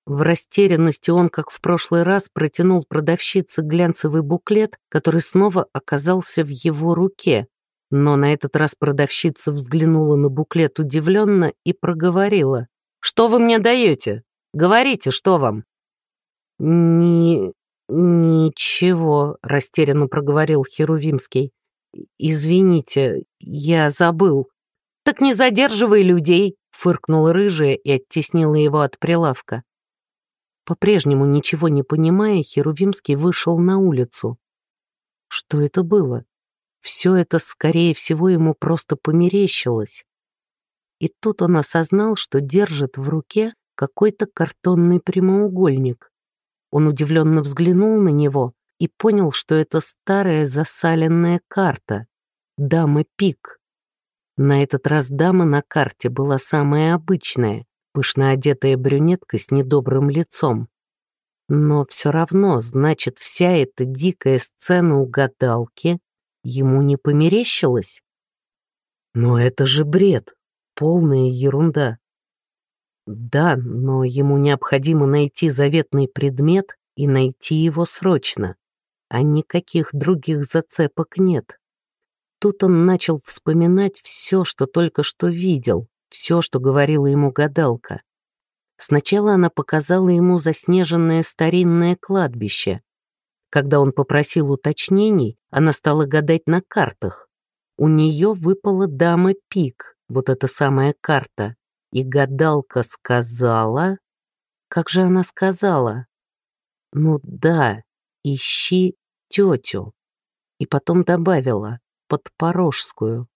В растерянности он, как в прошлый раз, протянул продавщице глянцевый буклет, который снова оказался в его руке. Но на этот раз продавщица взглянула на буклет удивленно и проговорила. «Что вы мне даете? Говорите, что вам?» «Ни... ничего», — растерянно проговорил Херувимский. «Извините, я забыл». «Так не задерживай людей», — фыркнула рыжая и оттеснила его от прилавка. По-прежнему ничего не понимая, Херувимский вышел на улицу. Что это было? Все это, скорее всего, ему просто померещилось. И тут он осознал, что держит в руке какой-то картонный прямоугольник. Он удивленно взглянул на него и понял, что это старая засаленная карта. Дама Пик. На этот раз дама на карте была самая обычная, пышно одетая брюнетка с недобрым лицом. Но все равно, значит, вся эта дикая сцена у гадалки ему не померещилась? Но это же бред, полная ерунда. Да, но ему необходимо найти заветный предмет и найти его срочно, а никаких других зацепок нет. Тут он начал вспоминать все, что только что видел, все, что говорила ему гадалка. Сначала она показала ему заснеженное старинное кладбище. Когда он попросил уточнений, она стала гадать на картах. У нее выпала дама пик, вот эта самая карта. И гадалка сказала... Как же она сказала? Ну да, ищи тетю. И потом добавила, подпорожскую.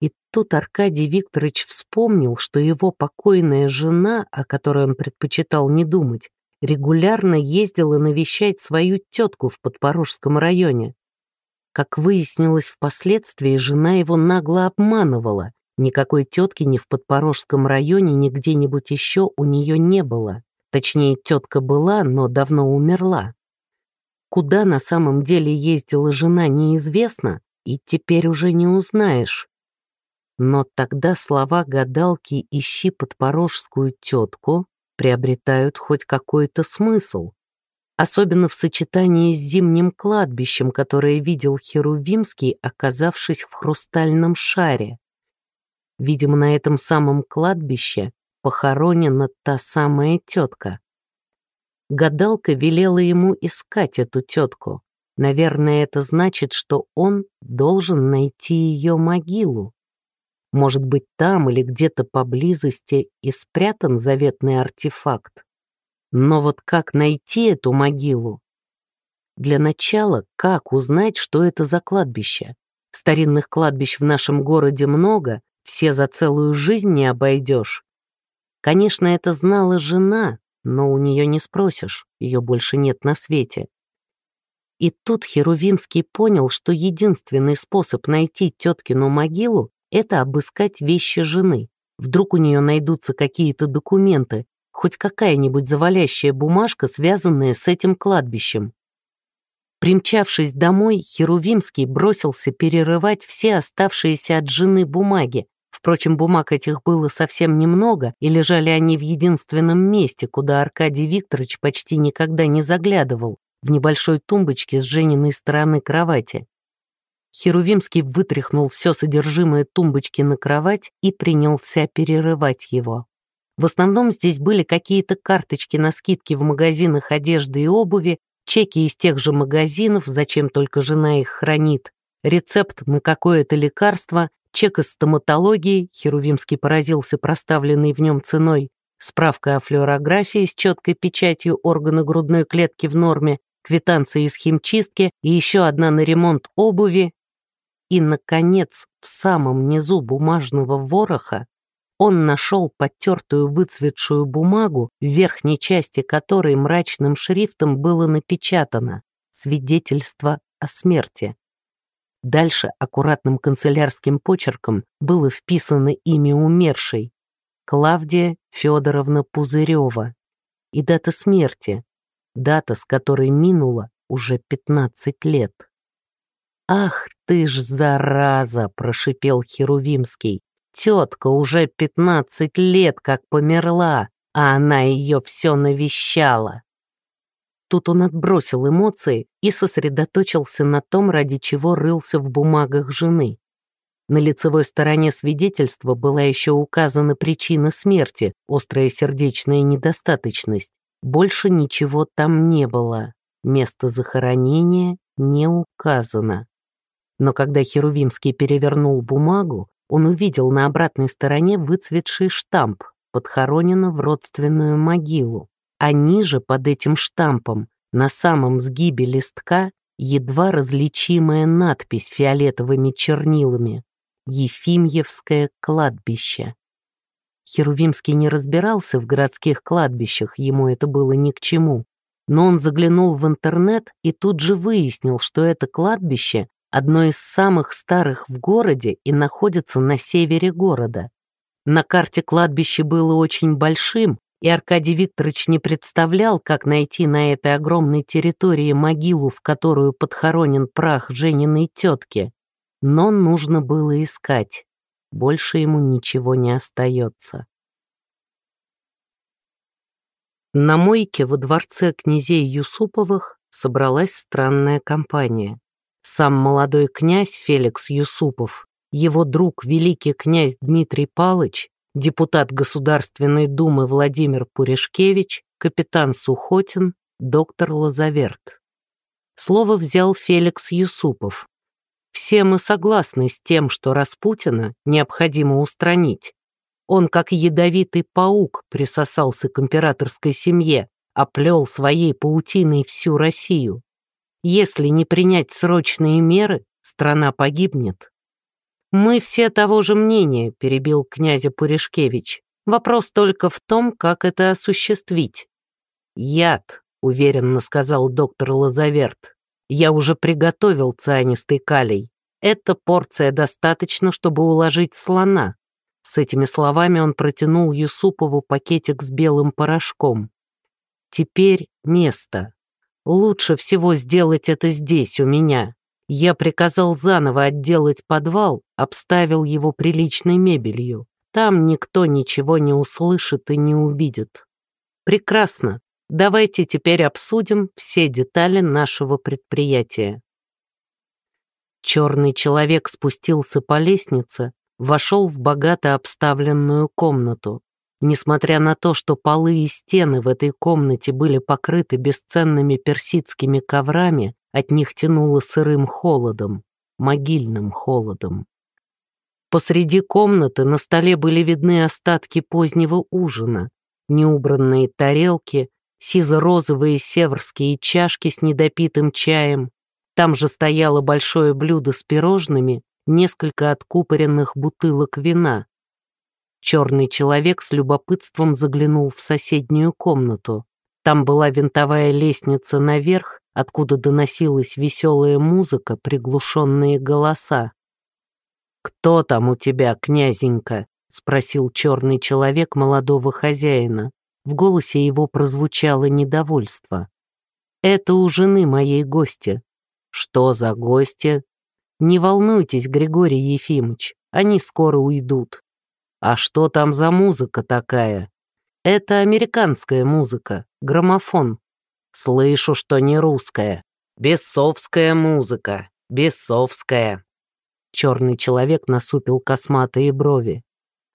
И тут Аркадий Викторович вспомнил, что его покойная жена, о которой он предпочитал не думать, регулярно ездила навещать свою тетку в Подпорожском районе. Как выяснилось впоследствии, жена его нагло обманывала. Никакой тетки ни в Подпорожском районе, ни где-нибудь еще у нее не было. Точнее, тетка была, но давно умерла. Куда на самом деле ездила жена, неизвестно, и теперь уже не узнаешь. Но тогда слова гадалки «ищи подпорожскую тетку» приобретают хоть какой-то смысл. Особенно в сочетании с зимним кладбищем, которое видел Херувимский, оказавшись в хрустальном шаре. Видимо, на этом самом кладбище похоронена та самая тетка. Гадалка велела ему искать эту тетку. Наверное, это значит, что он должен найти ее могилу. Может быть, там или где-то поблизости и спрятан заветный артефакт. Но вот как найти эту могилу? Для начала, как узнать, что это за кладбище? Старинных кладбищ в нашем городе много, все за целую жизнь не обойдешь. Конечно, это знала жена, но у нее не спросишь, ее больше нет на свете. И тут Херувимский понял, что единственный способ найти теткину могилу — это обыскать вещи жены. Вдруг у нее найдутся какие-то документы, хоть какая-нибудь завалящая бумажка, связанная с этим кладбищем. Примчавшись домой, Херувимский бросился перерывать все оставшиеся от жены бумаги, Впрочем, бумаг этих было совсем немного, и лежали они в единственном месте, куда Аркадий Викторович почти никогда не заглядывал, в небольшой тумбочке с Жениной стороны кровати. Херувимский вытряхнул все содержимое тумбочки на кровать и принялся перерывать его. В основном здесь были какие-то карточки на скидки в магазинах одежды и обуви, чеки из тех же магазинов, зачем только жена их хранит, рецепт на какое-то лекарство чек из стоматологии, Херувимский поразился проставленной в нем ценой, справка о флюорографии с четкой печатью органа грудной клетки в норме, квитанция из химчистки и еще одна на ремонт обуви. И, наконец, в самом низу бумажного вороха он нашел потертую выцветшую бумагу, в верхней части которой мрачным шрифтом было напечатано «Свидетельство о смерти». Дальше аккуратным канцелярским почерком было вписано имя умершей — Клавдия Федоровна Пузырева и дата смерти, дата, с которой минуло уже 15 лет. «Ах ты ж, зараза!» — прошипел Херувимский. «Тетка уже 15 лет как померла, а она ее все навещала». Тут он отбросил эмоции и сосредоточился на том, ради чего рылся в бумагах жены. На лицевой стороне свидетельства была еще указана причина смерти, острая сердечная недостаточность. Больше ничего там не было. Место захоронения не указано. Но когда Херувимский перевернул бумагу, он увидел на обратной стороне выцветший штамп «Подхоронено в родственную могилу» а ниже под этим штампом, на самом сгибе листка, едва различимая надпись фиолетовыми чернилами «Ефимьевское кладбище». Херувимский не разбирался в городских кладбищах, ему это было ни к чему. Но он заглянул в интернет и тут же выяснил, что это кладбище одно из самых старых в городе и находится на севере города. На карте кладбище было очень большим, и Аркадий Викторович не представлял, как найти на этой огромной территории могилу, в которую подхоронен прах Жениной тетки. Но нужно было искать. Больше ему ничего не остается. На мойке во дворце князей Юсуповых собралась странная компания. Сам молодой князь Феликс Юсупов, его друг великий князь Дмитрий Палыч депутат Государственной Думы Владимир Пуришкевич, капитан Сухотин, доктор Лазаверт. Слово взял Феликс Юсупов. Все мы согласны с тем, что Распутина необходимо устранить. Он, как ядовитый паук, присосался к императорской семье, оплел своей паутиной всю Россию. Если не принять срочные меры, страна погибнет. «Мы все того же мнения», — перебил князя Пуришкевич. «Вопрос только в том, как это осуществить». «Яд», — уверенно сказал доктор Лазаверт. «Я уже приготовил цианистый калий. Эта порция достаточно, чтобы уложить слона». С этими словами он протянул Юсупову пакетик с белым порошком. «Теперь место. Лучше всего сделать это здесь, у меня. Я приказал заново отделать подвал, обставил его приличной мебелью. Там никто ничего не услышит и не увидит. Прекрасно. Давайте теперь обсудим все детали нашего предприятия. Черный человек спустился по лестнице, вошел в богато обставленную комнату. Несмотря на то, что полы и стены в этой комнате были покрыты бесценными персидскими коврами, от них тянуло сырым холодом, могильным холодом. Посреди комнаты на столе были видны остатки позднего ужина, неубранные тарелки, сизо-розовые северские чашки с недопитым чаем. Там же стояло большое блюдо с пирожными, несколько откупоренных бутылок вина. Черный человек с любопытством заглянул в соседнюю комнату. Там была винтовая лестница наверх, откуда доносилась веселая музыка, приглушенные голоса. «Кто там у тебя, князенька?» — спросил черный человек молодого хозяина. В голосе его прозвучало недовольство. «Это у жены моей гости». «Что за гости?» «Не волнуйтесь, Григорий Ефимович, они скоро уйдут». «А что там за музыка такая?» «Это американская музыка, граммофон». «Слышу, что не русская. Бесовская музыка, бесовская». Черный человек насупил косматые брови.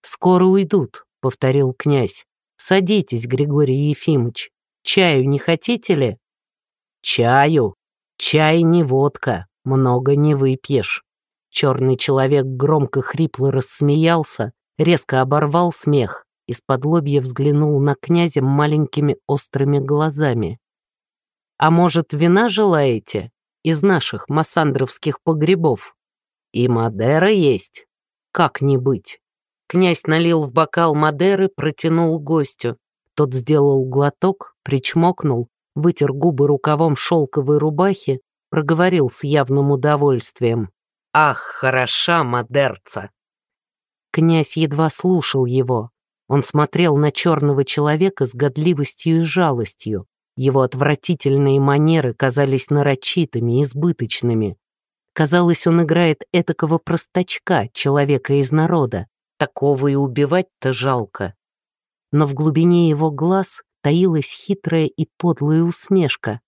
«Скоро уйдут», — повторил князь. «Садитесь, Григорий Ефимович. Чаю не хотите ли?» «Чаю? Чай не водка, много не выпьешь». Черный человек громко хрипло рассмеялся, резко оборвал смех, из-под лобья взглянул на князя маленькими острыми глазами. «А может, вина желаете? Из наших массандровских погребов?» «И Мадера есть?» «Как не быть?» Князь налил в бокал Мадеры, протянул гостю. Тот сделал глоток, причмокнул, вытер губы рукавом шелковой рубахи, проговорил с явным удовольствием. «Ах, хороша Мадерца!» Князь едва слушал его. Он смотрел на черного человека с годливостью и жалостью. Его отвратительные манеры казались нарочитыми, избыточными. Казалось, он играет этакого простачка, человека из народа. Такого и убивать-то жалко. Но в глубине его глаз таилась хитрая и подлая усмешка.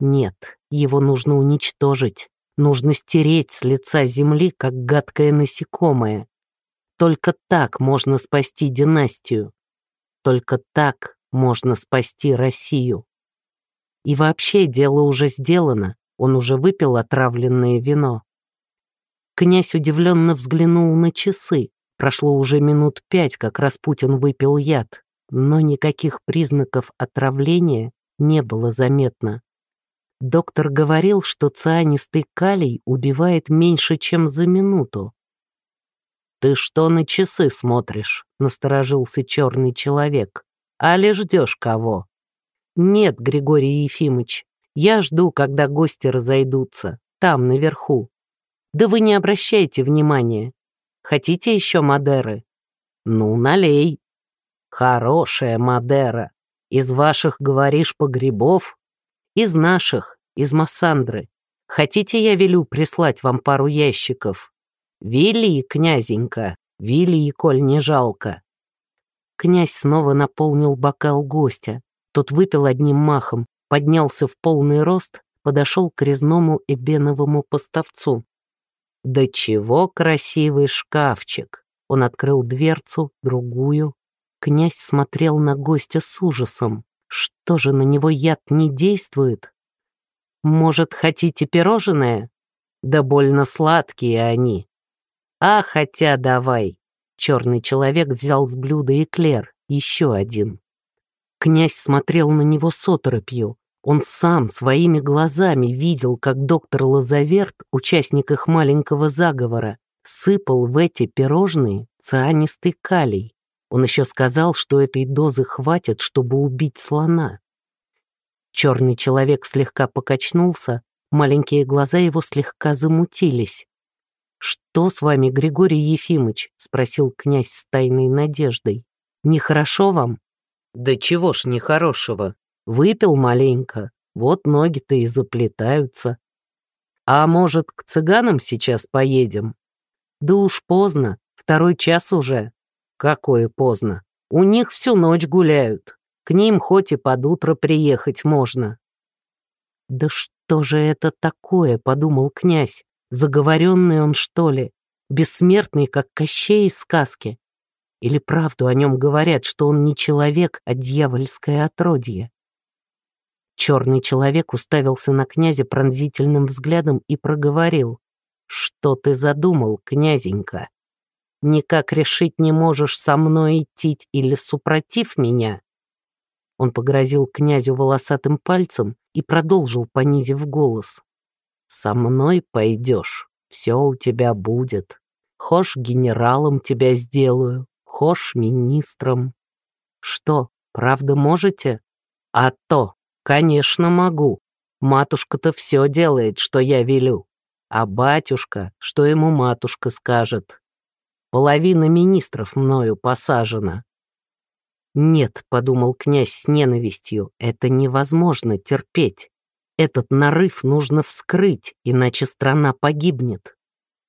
Нет, его нужно уничтожить. Нужно стереть с лица земли, как гадкое насекомое. Только так можно спасти династию. Только так можно спасти Россию. И вообще дело уже сделано. Он уже выпил отравленное вино. Князь удивленно взглянул на часы. Прошло уже минут пять, как Распутин выпил яд, но никаких признаков отравления не было заметно. Доктор говорил, что цианистый калий убивает меньше, чем за минуту. «Ты что на часы смотришь?» — насторожился черный человек. «Али ждешь кого?» «Нет, Григорий Ефимович, я жду, когда гости разойдутся, там, наверху. Да вы не обращайте внимания. Хотите еще Мадеры? Ну, налей. Хорошая Мадера. Из ваших, говоришь, погребов? Из наших, из Массандры. Хотите, я велю прислать вам пару ящиков? Вели, князенька, вели, коль не жалко. Князь снова наполнил бокал гостя. Тот выпил одним махом, поднялся в полный рост, подошел к резному эбеновому поставцу. «Да чего красивый шкафчик!» Он открыл дверцу, другую. Князь смотрел на гостя с ужасом. Что же, на него яд не действует? «Может, хотите пирожное?» «Да больно сладкие они!» «А, хотя давай!» Черный человек взял с блюда эклер, еще один. Князь смотрел на него с оторопью. Он сам своими глазами видел, как доктор Лазаверт, участник их маленького заговора, сыпал в эти пирожные цианистый калий. Он еще сказал, что этой дозы хватит, чтобы убить слона. Черный человек слегка покачнулся, маленькие глаза его слегка замутились. «Что с вами, Григорий Ефимович?» — спросил князь с тайной надеждой. «Нехорошо вам?» «Да чего ж нехорошего? Выпил маленько. Вот ноги-то и заплетаются. А может, к цыганам сейчас поедем? Да уж поздно, второй час уже. Какое поздно? У них всю ночь гуляют. К ним хоть и под утро приехать можно. Да что же это такое, подумал князь. Заговоренный он, что ли? Бессмертный, как Кощей из сказки? Или правду о нем говорят, что он не человек, а дьявольское отродье? Черный человек уставился на князя пронзительным взглядом и проговорил. «Что ты задумал, князенька? Никак решить не можешь со мной идти или супротив меня?» Он погрозил князю волосатым пальцем и продолжил, понизив голос. «Со мной пойдешь, все у тебя будет. Хошь генералом тебя сделаю, хошь министром. Что, правда можете? А то, конечно, могу. Матушка-то все делает, что я велю. А батюшка, что ему матушка скажет? Половина министров мною посажена. «Нет», — подумал князь с ненавистью, — «это невозможно терпеть. Этот нарыв нужно вскрыть, иначе страна погибнет».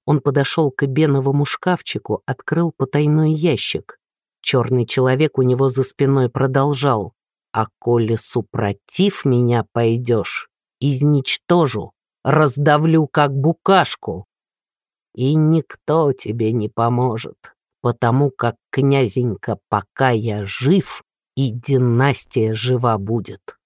Он подошел к беновому шкафчику, открыл потайной ящик. Черный человек у него за спиной продолжал. «А коли супротив меня пойдешь, изничтожу, раздавлю как букашку. И никто тебе не поможет, потому как, князенька, пока я жив, и династия жива будет.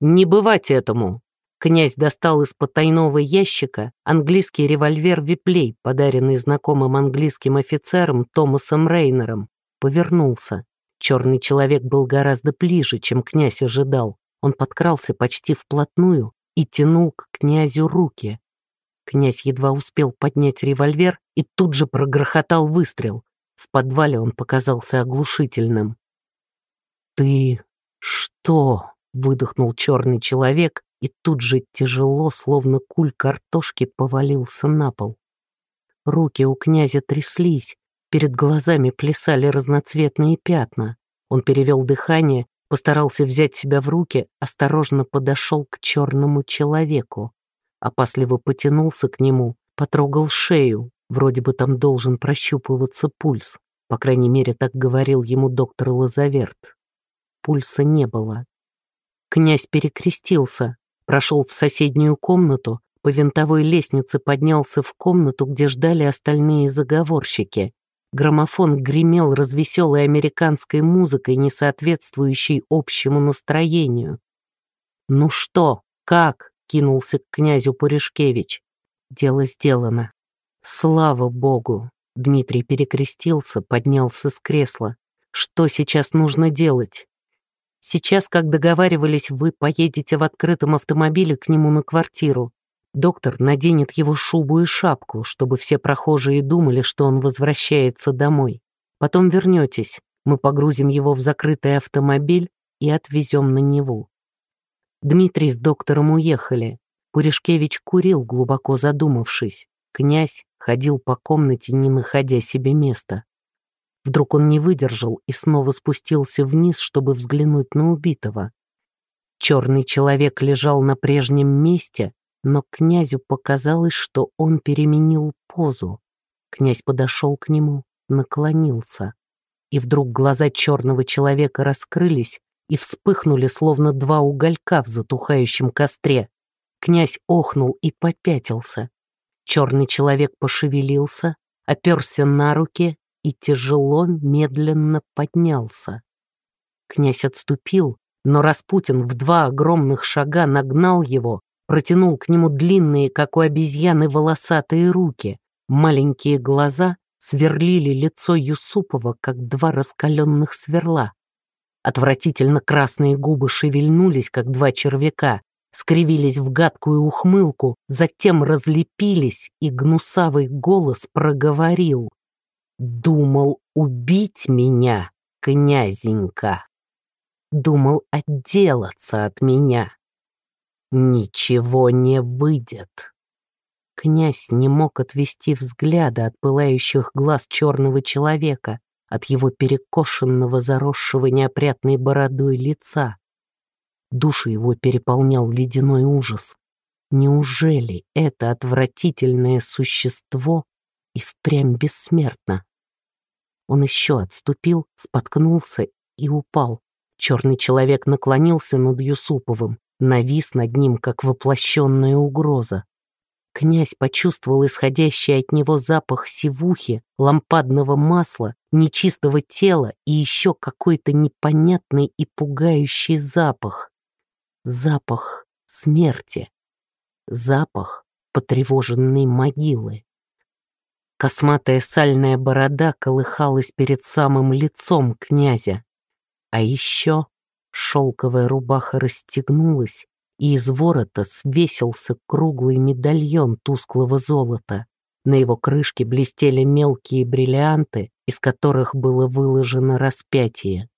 Не бывать этому, Князь достал из потайного ящика английский револьвер Виплей, подаренный знакомым английским офицером Томасом Рейнером. Повернулся. Черный человек был гораздо ближе, чем князь ожидал. Он подкрался почти вплотную и тянул к князю руки. Князь едва успел поднять револьвер и тут же прогрохотал выстрел. В подвале он показался оглушительным. «Ты что?» — выдохнул черный человек и тут же тяжело, словно куль картошки, повалился на пол. Руки у князя тряслись, перед глазами плясали разноцветные пятна. Он перевел дыхание, постарался взять себя в руки, осторожно подошел к черному человеку. Опасливо потянулся к нему, потрогал шею, вроде бы там должен прощупываться пульс. По крайней мере, так говорил ему доктор Лазаверт. Пульса не было. Князь перекрестился, прошел в соседнюю комнату, по винтовой лестнице поднялся в комнату, где ждали остальные заговорщики. Граммофон гремел развеселой американской музыкой, не соответствующей общему настроению. «Ну что, как?» — кинулся к князю Пуришкевич. «Дело сделано. Слава богу!» Дмитрий перекрестился, поднялся с кресла. «Что сейчас нужно делать?» Сейчас, как договаривались, вы поедете в открытом автомобиле к нему на квартиру. Доктор наденет его шубу и шапку, чтобы все прохожие думали, что он возвращается домой. Потом вернетесь, мы погрузим его в закрытый автомобиль и отвезем на Неву. Дмитрий с доктором уехали. Пуришкевич курил, глубоко задумавшись. Князь ходил по комнате, не находя себе места. Вдруг он не выдержал и снова спустился вниз, чтобы взглянуть на убитого. Черный человек лежал на прежнем месте, но князю показалось, что он переменил позу. Князь подошел к нему, наклонился. И вдруг глаза черного человека раскрылись и вспыхнули, словно два уголька в затухающем костре. Князь охнул и попятился. Черный человек пошевелился, оперся на руки и тяжело, медленно поднялся. Князь отступил, но Распутин в два огромных шага нагнал его, протянул к нему длинные, как у обезьяны, волосатые руки. Маленькие глаза сверлили лицо Юсупова, как два раскаленных сверла. Отвратительно красные губы шевельнулись, как два червяка, скривились в гадкую ухмылку, затем разлепились, и гнусавый голос проговорил. Думал убить меня, князенька. Думал отделаться от меня. Ничего не выйдет. Князь не мог отвести взгляда от пылающих глаз черного человека, от его перекошенного, заросшего неопрятной бородой лица. Душу его переполнял ледяной ужас. Неужели это отвратительное существо и впрямь бессмертно? Он еще отступил, споткнулся и упал. Черный человек наклонился над Юсуповым, навис над ним, как воплощенная угроза. Князь почувствовал исходящий от него запах сивухи, лампадного масла, нечистого тела и еще какой-то непонятный и пугающий запах. Запах смерти. Запах потревоженной могилы. Косматая сальная борода колыхалась перед самым лицом князя. А еще шелковая рубаха расстегнулась, и из ворота свесился круглый медальон тусклого золота. На его крышке блестели мелкие бриллианты, из которых было выложено распятие.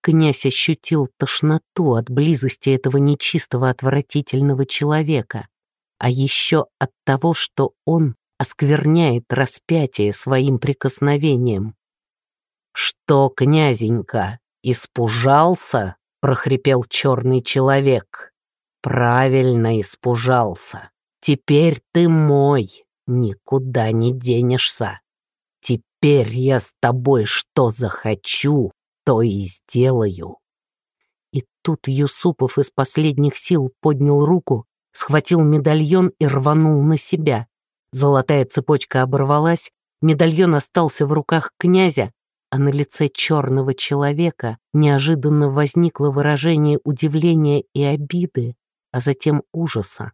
Князь ощутил тошноту от близости этого нечистого отвратительного человека, а еще от того, что он оскверняет распятие своим прикосновением. «Что, князенька, испужался?» — прохрипел черный человек. «Правильно испужался. Теперь ты мой, никуда не денешься. Теперь я с тобой что захочу, то и сделаю». И тут Юсупов из последних сил поднял руку, схватил медальон и рванул на себя. Золотая цепочка оборвалась, медальон остался в руках князя, а на лице черного человека неожиданно возникло выражение удивления и обиды, а затем ужаса.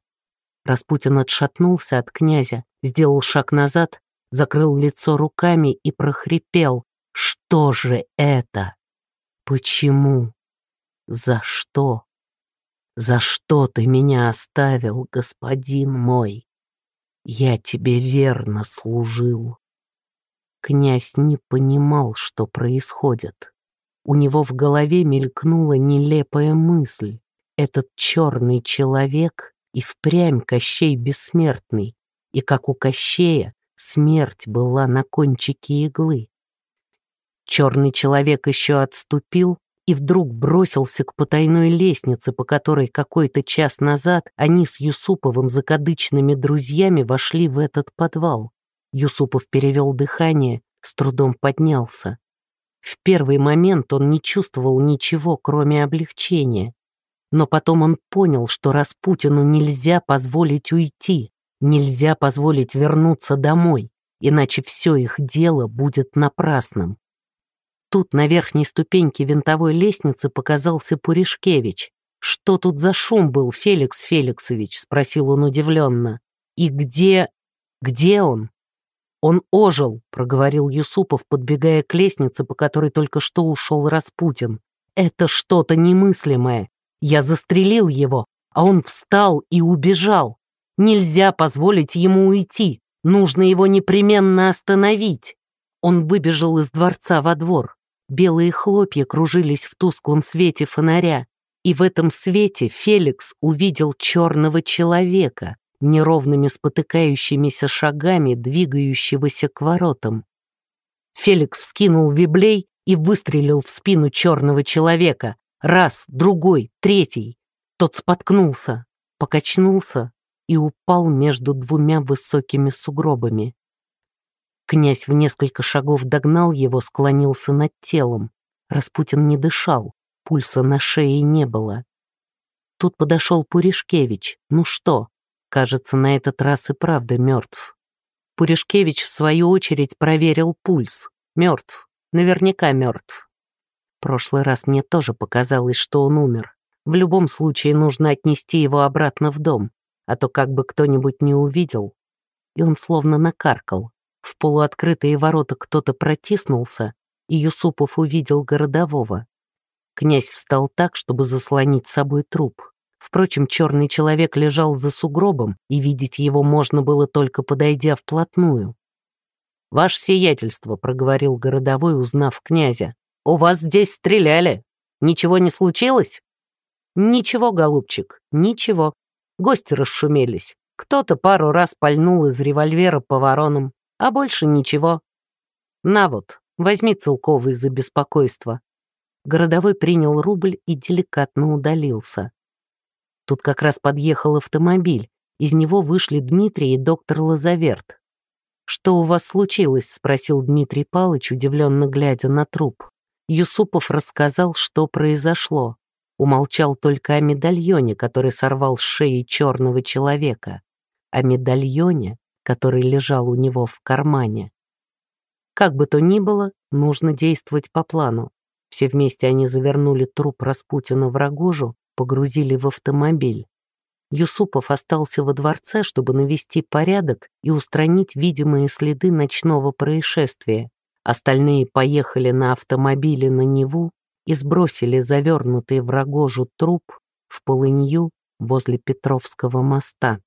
Распутин отшатнулся от князя, сделал шаг назад, закрыл лицо руками и прохрипел. «Что же это? Почему? За что? За что ты меня оставил, господин мой?» Я тебе верно служил. Князь не понимал, что происходит. У него в голове мелькнула нелепая мысль. Этот черный человек и впрямь Кощей бессмертный, и как у Кощея смерть была на кончике иглы. Черный человек еще отступил, и вдруг бросился к потайной лестнице, по которой какой-то час назад они с Юсуповым закадычными друзьями вошли в этот подвал. Юсупов перевел дыхание, с трудом поднялся. В первый момент он не чувствовал ничего, кроме облегчения. Но потом он понял, что Распутину нельзя позволить уйти, нельзя позволить вернуться домой, иначе все их дело будет напрасным. Тут на верхней ступеньке винтовой лестницы показался Пуришкевич. «Что тут за шум был, Феликс Феликсович?» — спросил он удивленно. «И где... где он?» «Он ожил», — проговорил Юсупов, подбегая к лестнице, по которой только что ушел Распутин. «Это что-то немыслимое. Я застрелил его, а он встал и убежал. Нельзя позволить ему уйти. Нужно его непременно остановить». Он выбежал из дворца во двор. Белые хлопья кружились в тусклом свете фонаря, и в этом свете Феликс увидел черного человека, неровными спотыкающимися шагами, двигающегося к воротам. Феликс вскинул виблей и выстрелил в спину черного человека. Раз, другой, третий. Тот споткнулся, покачнулся и упал между двумя высокими сугробами. Князь в несколько шагов догнал его, склонился над телом. Распутин не дышал, пульса на шее не было. Тут подошел Пуришкевич. Ну что, кажется, на этот раз и правда мертв. Пуришкевич, в свою очередь, проверил пульс. Мертв. Наверняка мертв. Прошлый раз мне тоже показалось, что он умер. В любом случае нужно отнести его обратно в дом, а то как бы кто-нибудь не увидел. И он словно накаркал. В полуоткрытые ворота кто-то протиснулся, и Юсупов увидел городового. Князь встал так, чтобы заслонить собой труп. Впрочем, черный человек лежал за сугробом, и видеть его можно было только подойдя вплотную. «Ваше сиятельство», — проговорил городовой, узнав князя. «У вас здесь стреляли. Ничего не случилось?» «Ничего, голубчик, ничего. Гости расшумелись. Кто-то пару раз пальнул из револьвера по воронам а больше ничего. На вот, возьми целковый за беспокойство. городовой принял рубль и деликатно удалился. Тут как раз подъехал автомобиль. Из него вышли Дмитрий и доктор Лазаверт. «Что у вас случилось?» — спросил Дмитрий Палыч, удивленно глядя на труп. Юсупов рассказал, что произошло. Умолчал только о медальоне, который сорвал с шеи черного человека. О медальоне, который лежал у него в кармане. Как бы то ни было, нужно действовать по плану. Все вместе они завернули труп Распутина в рогожу, погрузили в автомобиль. Юсупов остался во дворце, чтобы навести порядок и устранить видимые следы ночного происшествия. Остальные поехали на автомобиле на Неву и сбросили завернутый в рогожу труп в полынью возле Петровского моста.